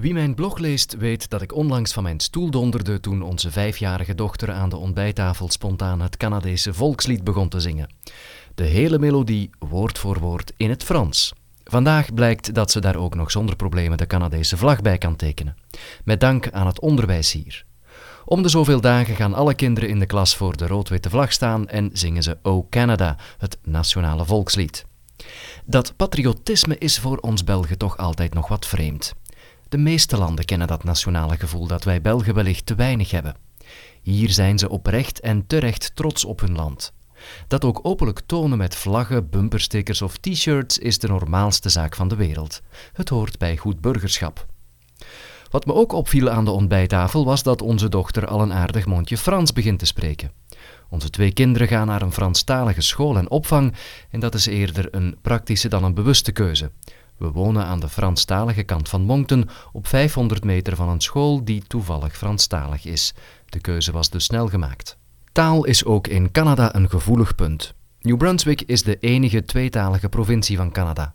Wie mijn blog leest, weet dat ik onlangs van mijn stoel donderde toen onze vijfjarige dochter aan de ontbijttafel spontaan het Canadese volkslied begon te zingen. De hele melodie, woord voor woord, in het Frans. Vandaag blijkt dat ze daar ook nog zonder problemen de Canadese vlag bij kan tekenen. Met dank aan het onderwijs hier. Om de zoveel dagen gaan alle kinderen in de klas voor de rood-witte vlag staan en zingen ze O Canada, het nationale volkslied. Dat patriotisme is voor ons Belgen toch altijd nog wat vreemd. De meeste landen kennen dat nationale gevoel dat wij Belgen wellicht te weinig hebben. Hier zijn ze oprecht en terecht trots op hun land. Dat ook openlijk tonen met vlaggen, bumperstickers of t-shirts is de normaalste zaak van de wereld. Het hoort bij goed burgerschap. Wat me ook opviel aan de ontbijttafel was dat onze dochter al een aardig mondje Frans begint te spreken. Onze twee kinderen gaan naar een Franstalige school en opvang en dat is eerder een praktische dan een bewuste keuze. We wonen aan de Franstalige kant van Moncton, op 500 meter van een school die toevallig Franstalig is. De keuze was dus snel gemaakt. Taal is ook in Canada een gevoelig punt. New Brunswick is de enige tweetalige provincie van Canada.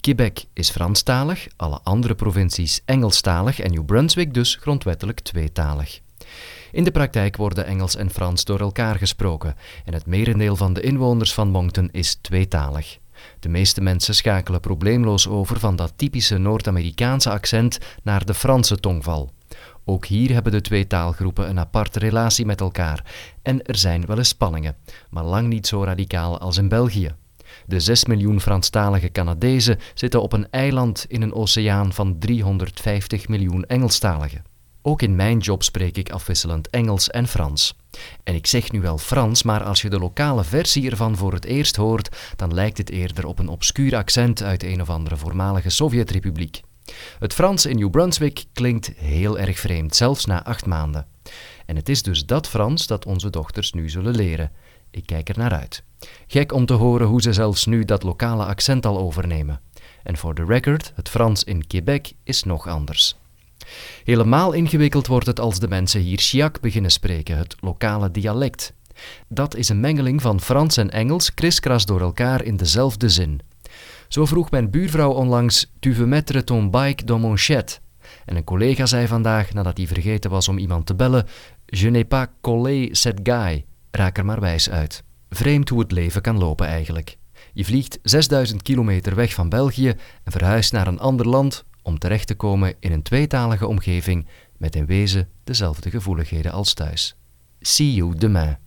Quebec is Franstalig, alle andere provincies Engelstalig en New Brunswick dus grondwettelijk tweetalig. In de praktijk worden Engels en Frans door elkaar gesproken en het merendeel van de inwoners van Moncton is tweetalig. De meeste mensen schakelen probleemloos over van dat typische Noord-Amerikaanse accent naar de Franse tongval. Ook hier hebben de twee taalgroepen een aparte relatie met elkaar en er zijn wel eens spanningen, maar lang niet zo radicaal als in België. De 6 miljoen Franstalige Canadezen zitten op een eiland in een oceaan van 350 miljoen Engelstaligen. Ook in mijn job spreek ik afwisselend Engels en Frans. En ik zeg nu wel Frans, maar als je de lokale versie ervan voor het eerst hoort, dan lijkt het eerder op een obscuur accent uit een of andere voormalige Sovjetrepubliek. Het Frans in New Brunswick klinkt heel erg vreemd, zelfs na acht maanden. En het is dus dat Frans dat onze dochters nu zullen leren. Ik kijk er naar uit. Gek om te horen hoe ze zelfs nu dat lokale accent al overnemen. En voor de record, het Frans in Quebec is nog anders. Helemaal ingewikkeld wordt het als de mensen hier Chiac beginnen spreken, het lokale dialect. Dat is een mengeling van Frans en Engels, kriskras door elkaar in dezelfde zin. Zo vroeg mijn buurvrouw onlangs: Tu veux mettre ton bike dans mon chat? En een collega zei vandaag, nadat hij vergeten was om iemand te bellen: Je n'ai pas collé cette guy. Raak er maar wijs uit. Vreemd hoe het leven kan lopen eigenlijk. Je vliegt 6000 kilometer weg van België en verhuist naar een ander land om terecht te komen in een tweetalige omgeving met in wezen dezelfde gevoeligheden als thuis. See you demain.